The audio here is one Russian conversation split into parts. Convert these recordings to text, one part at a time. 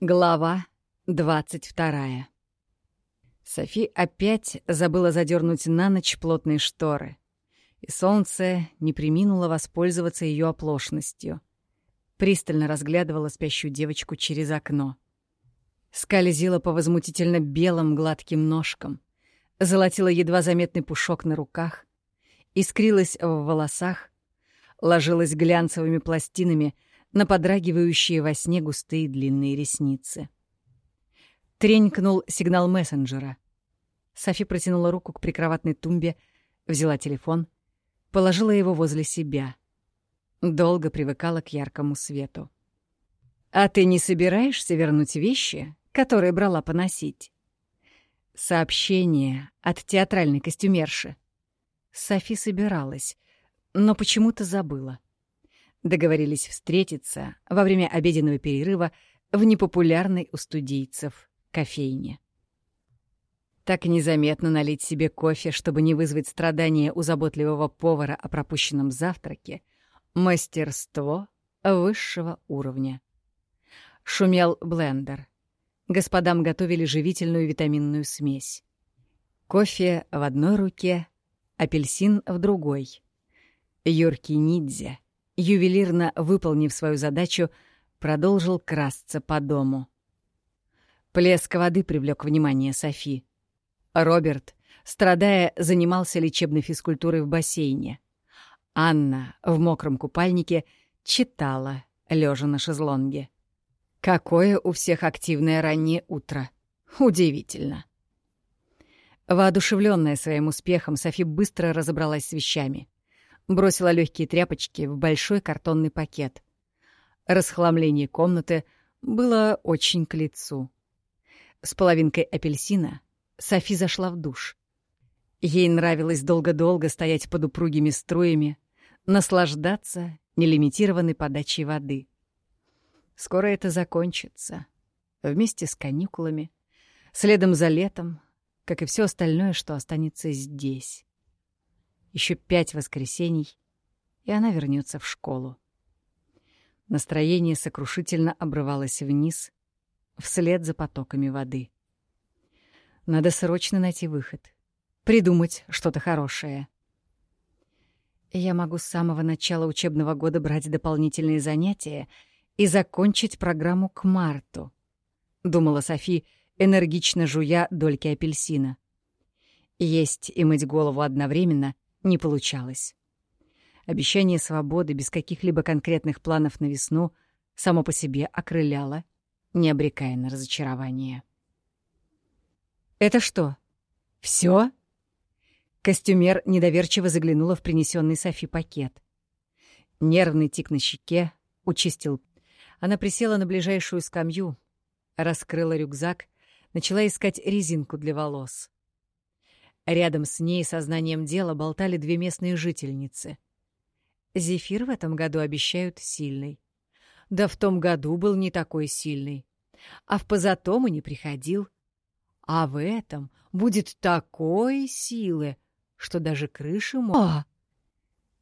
Глава двадцать вторая. Софи опять забыла задернуть на ночь плотные шторы, и солнце не приминуло воспользоваться ее оплошностью. Пристально разглядывала спящую девочку через окно. Скользила по возмутительно белым гладким ножкам, золотила едва заметный пушок на руках, искрилась в волосах, ложилась глянцевыми пластинами на подрагивающие во сне густые длинные ресницы. Тренькнул сигнал мессенджера. Софи протянула руку к прикроватной тумбе, взяла телефон, положила его возле себя. Долго привыкала к яркому свету. «А ты не собираешься вернуть вещи, которые брала поносить?» Сообщение от театральной костюмерши. Софи собиралась, но почему-то забыла. Договорились встретиться во время обеденного перерыва в непопулярной у студийцев кофейне. Так незаметно налить себе кофе, чтобы не вызвать страдания у заботливого повара о пропущенном завтраке — мастерство высшего уровня. Шумел блендер. Господам готовили живительную витаминную смесь. Кофе в одной руке, апельсин в другой. Юркий ниндзя — ювелирно выполнив свою задачу, продолжил красться по дому. Плеск воды привлек внимание Софи. Роберт, страдая, занимался лечебной физкультурой в бассейне. Анна в мокром купальнике читала, лежа на шезлонге. Какое у всех активное раннее утро. Удивительно. Воодушевленная своим успехом, Софи быстро разобралась с вещами бросила легкие тряпочки в большой картонный пакет. Расхламление комнаты было очень к лицу. С половинкой апельсина Софи зашла в душ. Ей нравилось долго-долго стоять под упругими струями, наслаждаться нелимитированной подачей воды. Скоро это закончится. Вместе с каникулами, следом за летом, как и все остальное, что останется здесь. Еще пять воскресений, и она вернется в школу. Настроение сокрушительно обрывалось вниз, вслед за потоками воды. Надо срочно найти выход, придумать что-то хорошее. Я могу с самого начала учебного года брать дополнительные занятия и закончить программу к марту, — думала Софи, энергично жуя дольки апельсина. Есть и мыть голову одновременно не получалось. Обещание свободы без каких-либо конкретных планов на весну само по себе окрыляло, не обрекая на разочарование. «Это что, все? Костюмер недоверчиво заглянула в принесенный Софи пакет. Нервный тик на щеке участил. Она присела на ближайшую скамью, раскрыла рюкзак, начала искать резинку для волос. Рядом с ней сознанием дела болтали две местные жительницы. Зефир в этом году обещают сильный. Да в том году был не такой сильный. А в позатому не приходил. А в этом будет такой силы, что даже крыши мо... А!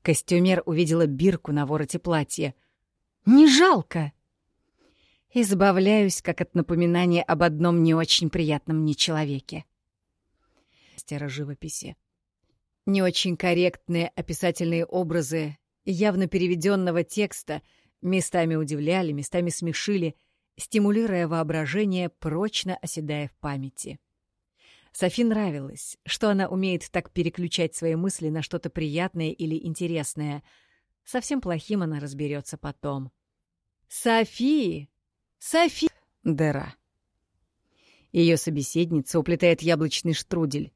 Костюмер увидела бирку на вороте платья. «Не жалко!» Избавляюсь, как от напоминания об одном не очень приятном мне человеке мастера живописи. Не очень корректные описательные образы явно переведенного текста местами удивляли, местами смешили, стимулируя воображение, прочно оседая в памяти. Софи нравилось, что она умеет так переключать свои мысли на что-то приятное или интересное. Совсем плохим она разберется потом. «Софи! Софи!» Дыра. Ее собеседница уплетает яблочный штрудель.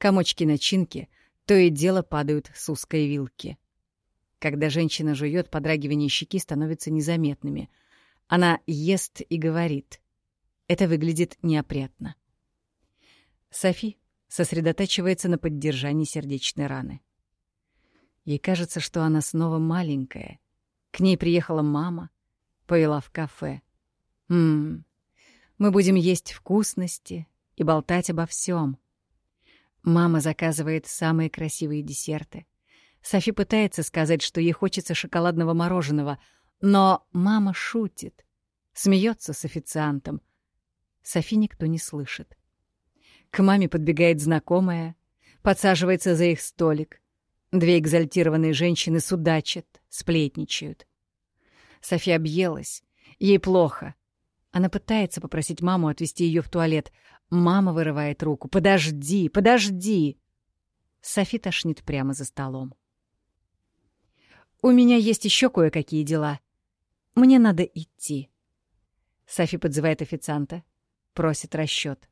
Комочки начинки то и дело падают с узкой вилки. Когда женщина жует, подрагивание щеки становятся незаметными. Она ест и говорит. Это выглядит неопрятно. Софи сосредотачивается на поддержании сердечной раны. Ей кажется, что она снова маленькая. К ней приехала мама, повела в кафе. Ммм, мы будем есть вкусности и болтать обо всем. Мама заказывает самые красивые десерты. Софи пытается сказать, что ей хочется шоколадного мороженого, но мама шутит. смеется с официантом. Софи никто не слышит. К маме подбегает знакомая, подсаживается за их столик. Две экзальтированные женщины судачат, сплетничают. София объелась. Ей плохо. Она пытается попросить маму отвезти ее в туалет. Мама вырывает руку. «Подожди, подожди!» Софи тошнит прямо за столом. «У меня есть еще кое-какие дела. Мне надо идти». Софи подзывает официанта, просит расчет.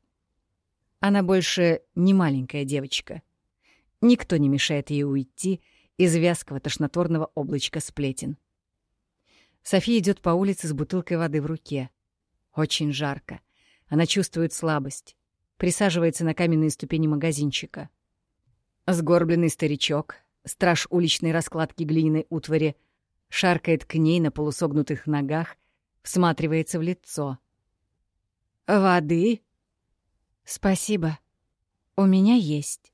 Она больше не маленькая девочка. Никто не мешает ей уйти из вязкого тошнотворного облачка сплетен. София идет по улице с бутылкой воды в руке. Очень жарко. Она чувствует слабость. Присаживается на каменные ступени магазинчика. Сгорбленный старичок, страж уличной раскладки глиняной утвари, шаркает к ней на полусогнутых ногах, всматривается в лицо. «Воды?» «Спасибо. У меня есть».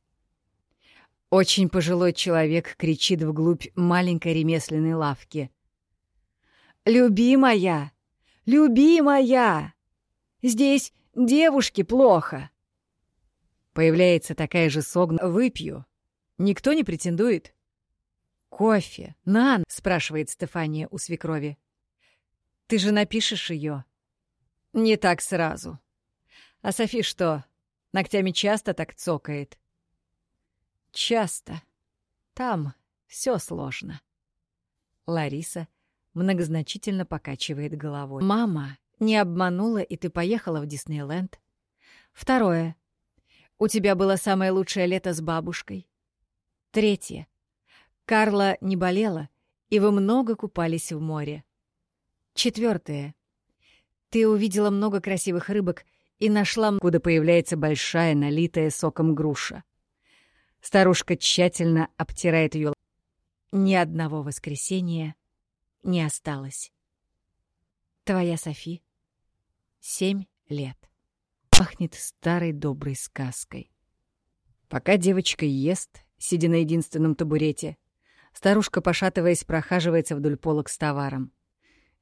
Очень пожилой человек кричит вглубь маленькой ремесленной лавки. «Любимая! Любимая! Здесь девушке плохо!» Появляется такая же согна. «Выпью. Никто не претендует?» «Кофе. Нан?» — спрашивает Стефания у свекрови. «Ты же напишешь ее?» «Не так сразу. А Софи что, ногтями часто так цокает?» «Часто. Там все сложно». Лариса многозначительно покачивает головой. «Мама не обманула, и ты поехала в Диснейленд. Второе. У тебя было самое лучшее лето с бабушкой. Третье. Карла не болела, и вы много купались в море. Четвертое. Ты увидела много красивых рыбок и нашла, куда появляется большая, налитая соком груша. Старушка тщательно обтирает ее. Ни одного воскресенья не осталось. Твоя Софи. Семь лет. Пахнет старой доброй сказкой. Пока девочка ест, сидя на единственном табурете, старушка, пошатываясь, прохаживается вдоль полок с товаром.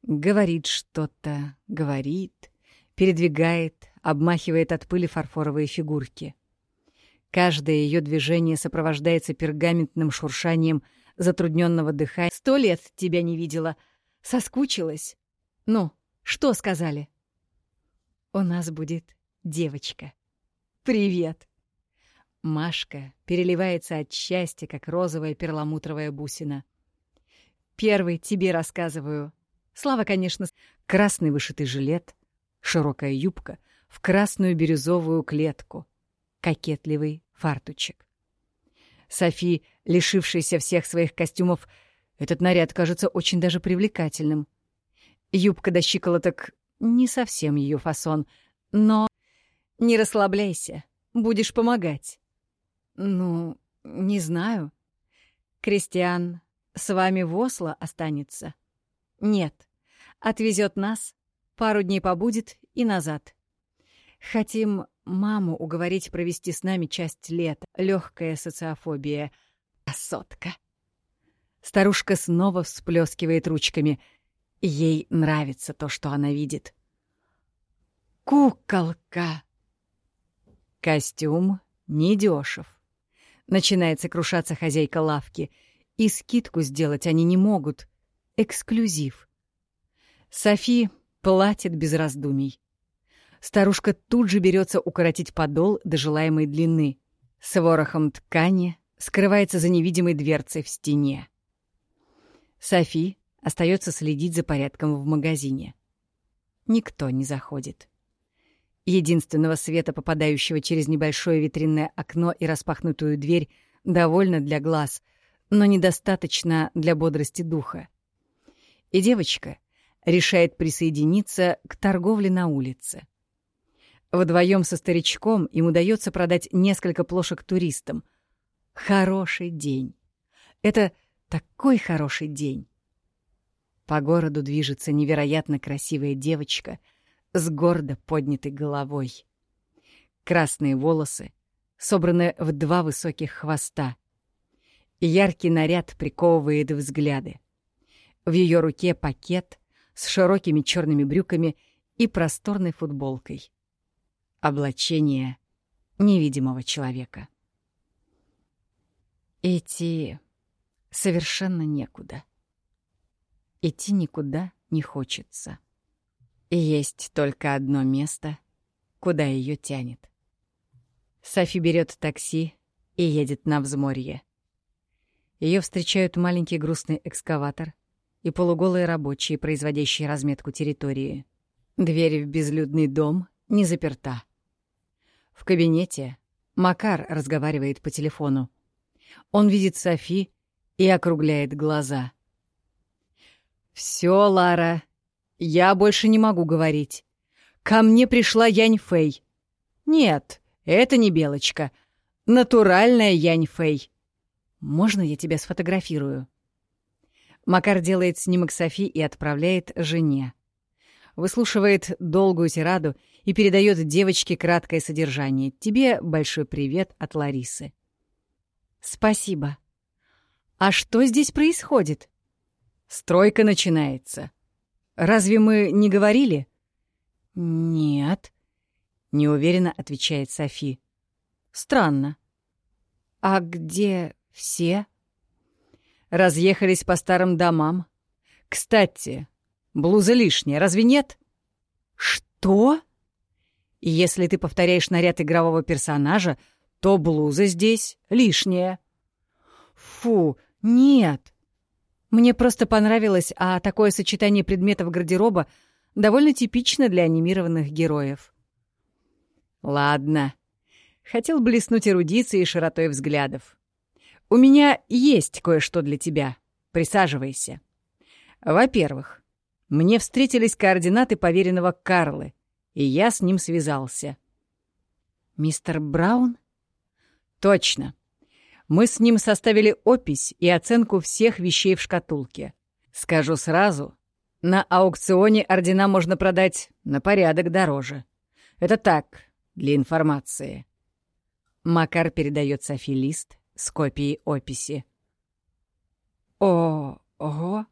Говорит что-то, говорит, передвигает, обмахивает от пыли фарфоровые фигурки. Каждое ее движение сопровождается пергаментным шуршанием затрудненного дыхания. «Сто лет тебя не видела. Соскучилась. Ну, что сказали?» «У нас будет девочка. Привет!» Машка переливается от счастья, как розовая перламутровая бусина. «Первый тебе рассказываю. Слава, конечно, красный вышитый жилет, широкая юбка в красную бирюзовую клетку, кокетливый фартучек. Софи, лишившаяся всех своих костюмов, этот наряд кажется очень даже привлекательным. Юбка до щиколоток — не совсем ее фасон, но... Не расслабляйся, будешь помогать. Ну, не знаю. Кристиан с вами в Осло останется? Нет. Отвезет нас, пару дней побудет и назад. Хотим маму уговорить провести с нами часть лета. Легкая социофобия. Красотка. Старушка снова всплескивает ручками. Ей нравится то, что она видит. Куколка. Костюм недешев. Начинает сокрушаться хозяйка лавки. И скидку сделать они не могут. Эксклюзив. Софи платит без раздумий. Старушка тут же берется укоротить подол до желаемой длины. С ворохом ткани скрывается за невидимой дверцей в стене. Софи остается следить за порядком в магазине. Никто не заходит. Единственного света, попадающего через небольшое витринное окно и распахнутую дверь, довольно для глаз, но недостаточно для бодрости духа. И девочка решает присоединиться к торговле на улице. Вдвоем со старичком им удается продать несколько плошек туристам. Хороший день. Это такой хороший день. По городу движется невероятно красивая девочка с гордо поднятой головой. Красные волосы, собранные в два высоких хвоста. Яркий наряд приковывает взгляды. В ее руке пакет с широкими черными брюками и просторной футболкой. Облачение невидимого человека. Идти совершенно некуда. Идти никуда не хочется. И есть только одно место, куда ее тянет. Софи берет такси и едет на взморье. Ее встречают маленький грустный экскаватор и полуголые рабочие, производящие разметку территории. Дверь в безлюдный дом не заперта. В кабинете Макар разговаривает по телефону. Он видит Софи и округляет глаза. «Всё, Лара, я больше не могу говорить. Ко мне пришла Янь Фэй. Нет, это не Белочка. Натуральная Янь Фэй. Можно я тебя сфотографирую?» Макар делает снимок Софи и отправляет жене. Выслушивает долгую тираду и передает девочке краткое содержание. «Тебе большой привет от Ларисы». «Спасибо. А что здесь происходит?» «Стройка начинается. Разве мы не говорили?» «Нет», — неуверенно отвечает Софи. «Странно. А где все?» «Разъехались по старым домам. Кстати, блуза лишняя, разве нет?» «Что?» Если ты повторяешь наряд игрового персонажа, то блуза здесь лишняя. Фу, нет. Мне просто понравилось, а такое сочетание предметов гардероба довольно типично для анимированных героев. Ладно. Хотел блеснуть эрудицией и широтой взглядов. У меня есть кое-что для тебя. Присаживайся. Во-первых, мне встретились координаты поверенного Карлы — и я с ним связался. «Мистер Браун?» «Точно. Мы с ним составили опись и оценку всех вещей в шкатулке. Скажу сразу, на аукционе ордена можно продать на порядок дороже. Это так, для информации». Макар передает Софи лист с копией описи. «О-ого»,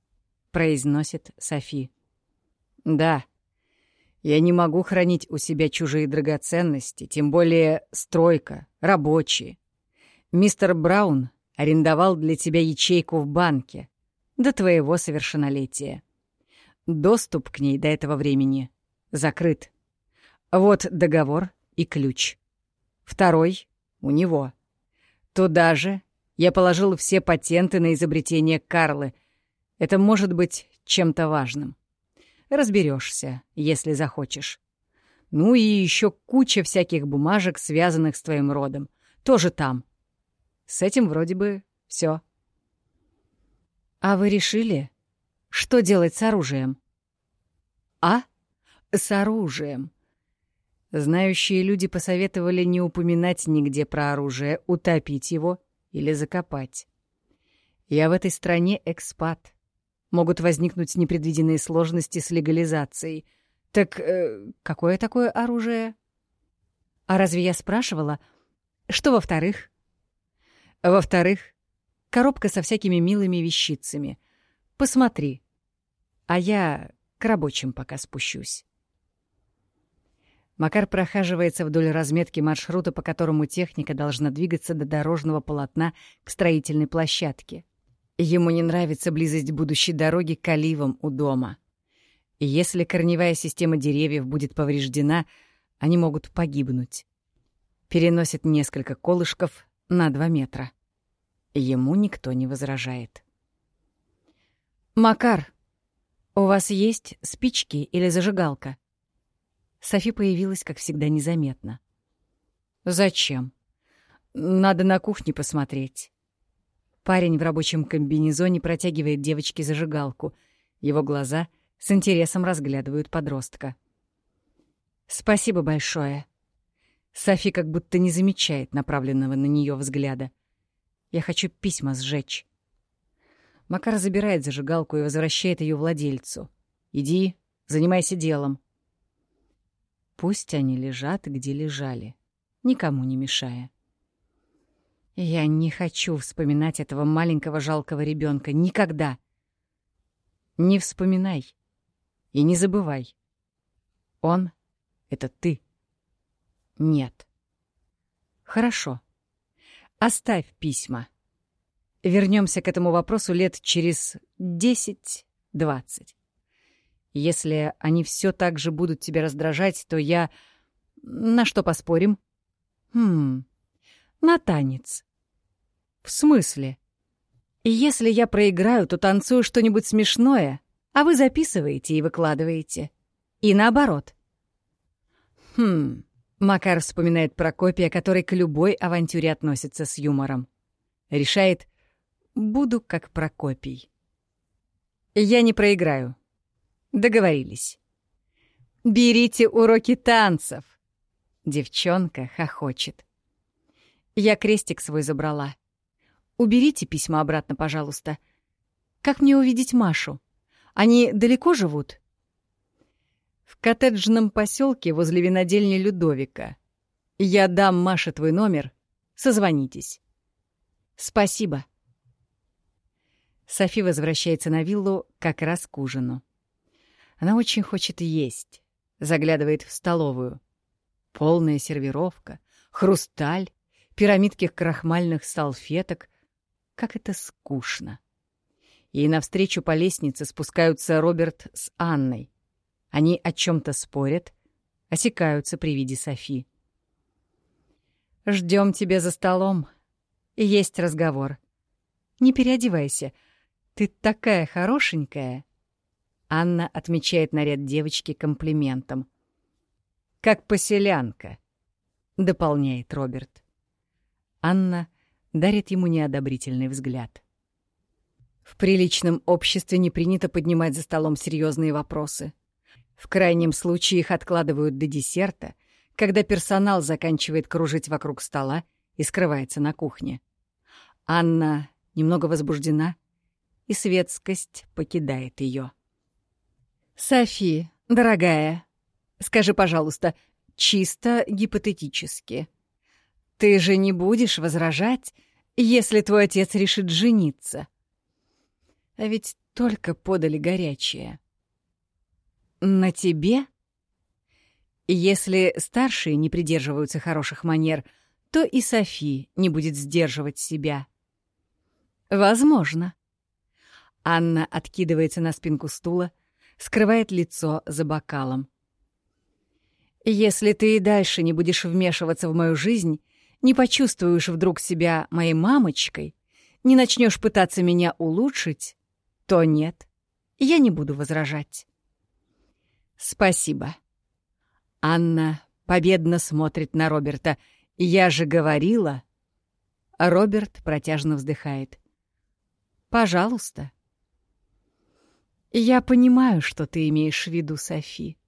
— произносит Софи. «Да», я не могу хранить у себя чужие драгоценности, тем более стройка, рабочие. Мистер Браун арендовал для тебя ячейку в банке до твоего совершеннолетия. Доступ к ней до этого времени закрыт. Вот договор и ключ. Второй — у него. Туда же я положил все патенты на изобретение Карлы. Это может быть чем-то важным. Разберешься, если захочешь. Ну и еще куча всяких бумажек, связанных с твоим родом. Тоже там. С этим вроде бы все. А вы решили, что делать с оружием? А? С оружием. Знающие люди посоветовали не упоминать нигде про оружие, утопить его или закопать. Я в этой стране экспат могут возникнуть непредвиденные сложности с легализацией. Так э, какое такое оружие? А разве я спрашивала? Что во-вторых? Во-вторых, коробка со всякими милыми вещицами. Посмотри. А я к рабочим пока спущусь. Макар прохаживается вдоль разметки маршрута, по которому техника должна двигаться до дорожного полотна к строительной площадке. Ему не нравится близость будущей дороги к оливам у дома. И если корневая система деревьев будет повреждена, они могут погибнуть. Переносит несколько колышков на два метра. Ему никто не возражает. «Макар, у вас есть спички или зажигалка?» Софи появилась, как всегда, незаметно. «Зачем? Надо на кухне посмотреть». Парень в рабочем комбинезоне протягивает девочке зажигалку. Его глаза с интересом разглядывают подростка. «Спасибо большое». Софи как будто не замечает направленного на нее взгляда. «Я хочу письма сжечь». Макар забирает зажигалку и возвращает ее владельцу. «Иди, занимайся делом». Пусть они лежат, где лежали, никому не мешая. Я не хочу вспоминать этого маленького жалкого ребенка никогда. Не вспоминай, И не забывай. Он — это ты. Нет. Хорошо. Оставь письма. Вернемся к этому вопросу лет через десять-двадцать. Если они все так же будут тебя раздражать, то я... На что поспорим? Хм... На танец. В смысле? Если я проиграю, то танцую что-нибудь смешное, а вы записываете и выкладываете. И наоборот. Хм... Макар вспоминает Прокопия, который к любой авантюре относится с юмором. Решает, буду как Прокопий. Я не проиграю. Договорились. «Берите уроки танцев!» Девчонка хохочет. Я крестик свой забрала. Уберите письма обратно, пожалуйста. Как мне увидеть Машу? Они далеко живут? В коттеджном поселке возле винодельни Людовика. Я дам Маше твой номер. Созвонитесь. Спасибо. Софи возвращается на виллу как раз к ужину. Она очень хочет есть. Заглядывает в столовую. Полная сервировка, хрусталь, пирамидки крахмальных салфеток. Как это скучно. И навстречу по лестнице спускаются Роберт с Анной. Они о чем то спорят, осекаются при виде Софи. Ждем тебя за столом. Есть разговор. Не переодевайся. Ты такая хорошенькая. Анна отмечает наряд девочки комплиментом. «Как поселянка», — дополняет Роберт. Анна дарит ему неодобрительный взгляд. В приличном обществе не принято поднимать за столом серьезные вопросы. В крайнем случае их откладывают до десерта, когда персонал заканчивает кружить вокруг стола и скрывается на кухне. Анна немного возбуждена, и светскость покидает ее. «Софи, дорогая, скажи, пожалуйста, чисто гипотетически. Ты же не будешь возражать, если твой отец решит жениться? А ведь только подали горячее. На тебе? Если старшие не придерживаются хороших манер, то и Софи не будет сдерживать себя. Возможно. Анна откидывается на спинку стула, скрывает лицо за бокалом. «Если ты и дальше не будешь вмешиваться в мою жизнь, не почувствуешь вдруг себя моей мамочкой, не начнешь пытаться меня улучшить, то нет, я не буду возражать». «Спасибо». Анна победно смотрит на Роберта. «Я же говорила...» Роберт протяжно вздыхает. «Пожалуйста». «Я понимаю, что ты имеешь в виду, Софи.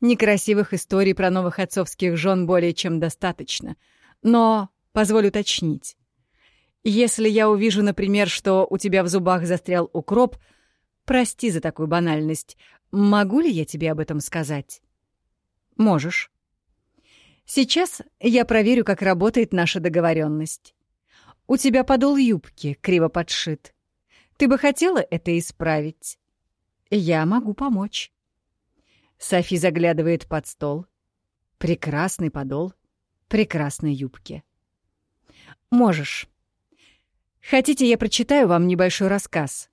Некрасивых историй про новых отцовских жен более чем достаточно. Но позволю уточнить. Если я увижу, например, что у тебя в зубах застрял укроп, прости за такую банальность, могу ли я тебе об этом сказать?» «Можешь». «Сейчас я проверю, как работает наша договоренность. У тебя подол юбки криво подшит. Ты бы хотела это исправить?» Я могу помочь. Софи заглядывает под стол. Прекрасный подол, прекрасной юбки. Можешь. Хотите, я прочитаю вам небольшой рассказ?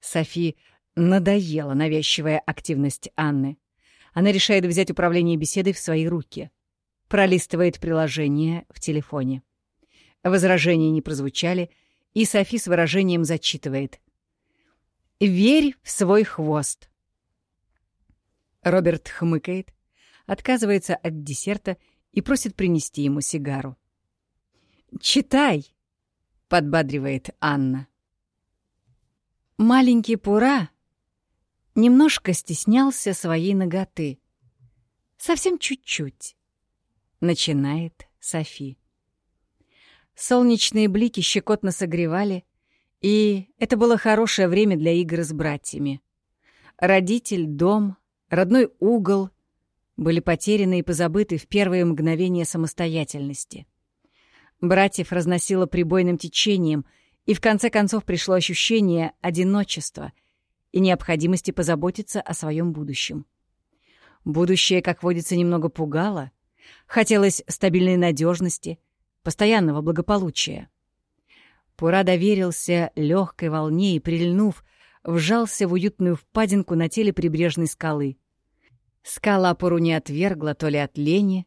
Софи надоела навязчивая активность Анны. Она решает взять управление беседой в свои руки. Пролистывает приложение в телефоне. Возражения не прозвучали, и Софи с выражением зачитывает. Верь в свой хвост. Роберт хмыкает, отказывается от десерта и просит принести ему сигару. «Читай!» — подбадривает Анна. Маленький Пура немножко стеснялся своей ноготы. Совсем чуть-чуть. Начинает Софи. Солнечные блики щекотно согревали, и это было хорошее время для игр с братьями. Родитель, дом, родной угол были потеряны и позабыты в первые мгновения самостоятельности. Братьев разносило прибойным течением, и в конце концов пришло ощущение одиночества и необходимости позаботиться о своем будущем. Будущее, как водится, немного пугало. Хотелось стабильной надежности, постоянного благополучия. Пура доверился легкой волне и, прильнув, вжался в уютную впадинку на теле прибрежной скалы. Скала Пуру не отвергла то ли от лени,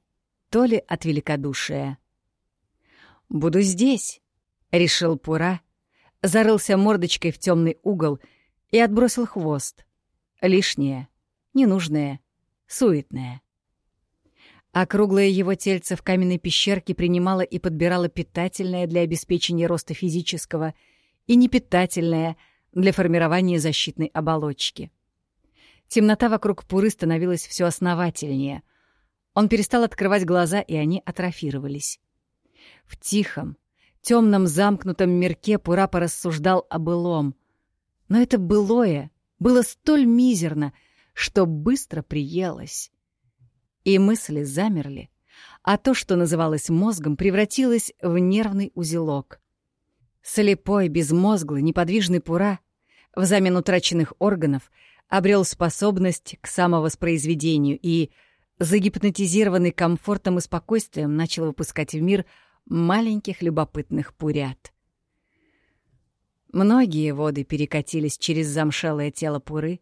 то ли от великодушия. «Буду здесь», — решил Пура, зарылся мордочкой в темный угол и отбросил хвост. Лишнее, ненужное, суетное. Округлое его тельце в каменной пещерке принимало и подбирало питательное для обеспечения роста физического и непитательное для формирования защитной оболочки. Темнота вокруг Пуры становилась все основательнее. Он перестал открывать глаза, и они атрофировались. В тихом, темном замкнутом мирке Пура порассуждал о былом. Но это былое было столь мизерно, что быстро приелось. И мысли замерли, а то, что называлось мозгом, превратилось в нервный узелок. Слепой, безмозглый, неподвижный Пура взамен утраченных органов обрел способность к самовоспроизведению и, загипнотизированный комфортом и спокойствием, начал выпускать в мир маленьких любопытных пурят. Многие воды перекатились через замшелое тело Пуры,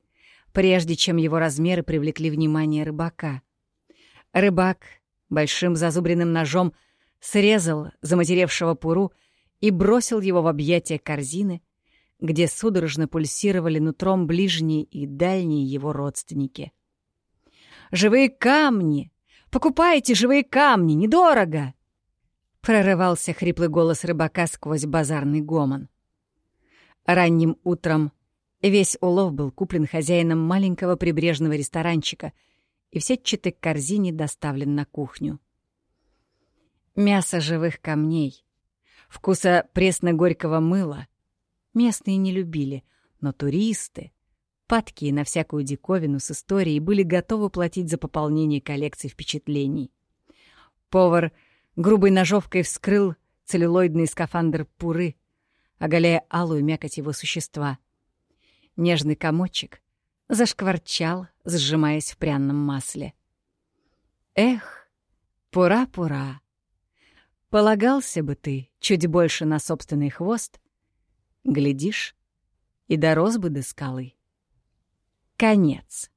прежде чем его размеры привлекли внимание рыбака. Рыбак большим зазубренным ножом срезал заматеревшего Пуру и бросил его в объятия корзины, где судорожно пульсировали нутром ближние и дальние его родственники. «Живые камни! Покупайте живые камни! Недорого!» Прорывался хриплый голос рыбака сквозь базарный гомон. Ранним утром весь улов был куплен хозяином маленького прибрежного ресторанчика и в сетчатой корзине доставлен на кухню. Мясо живых камней, вкуса пресно-горького мыла местные не любили, но туристы, падкие на всякую диковину с историей, были готовы платить за пополнение коллекции впечатлений. Повар — грубой ножовкой вскрыл целлюлоидный скафандр Пуры, оголяя алую мякоть его существа. Нежный комочек зашкварчал, сжимаясь в пряном масле. Эх, Пура-Пура, полагался бы ты чуть больше на собственный хвост, глядишь, и дорос бы до скалы. Конец.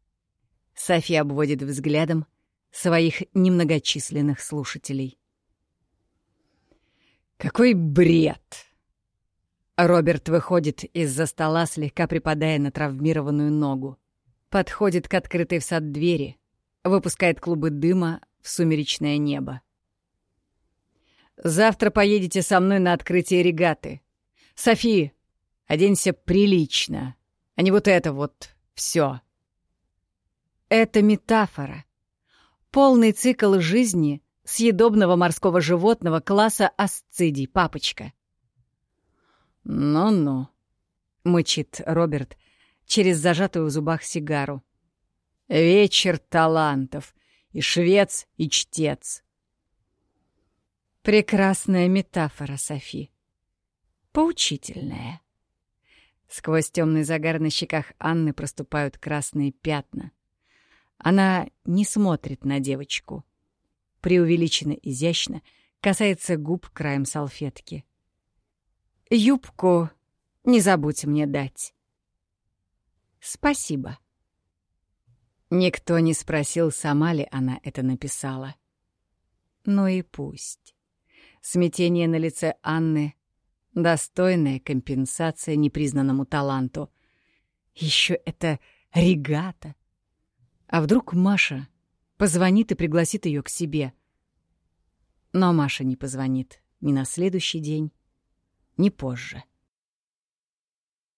София обводит взглядом своих немногочисленных слушателей. Какой бред! Роберт выходит из-за стола, слегка припадая на травмированную ногу. Подходит к открытой в сад двери, выпускает клубы дыма в сумеречное небо. «Завтра поедете со мной на открытие регаты. Софи, оденься прилично, а не вот это вот все. Это метафора. Полный цикл жизни — съедобного морского животного класса асцидий, папочка. «Ну-ну», — мычит Роберт через зажатую в зубах сигару. «Вечер талантов, и швец, и чтец». Прекрасная метафора, Софи. Поучительная. Сквозь темный загар на щеках Анны проступают красные пятна. Она не смотрит на девочку — преувеличенно изящно, касается губ краем салфетки. «Юбку не забудь мне дать». «Спасибо». Никто не спросил, сама ли она это написала. Ну и пусть. Смятение на лице Анны — достойная компенсация непризнанному таланту. Еще это регата. А вдруг Маша позвонит и пригласит ее к себе. Но Маша не позвонит ни на следующий день, ни позже.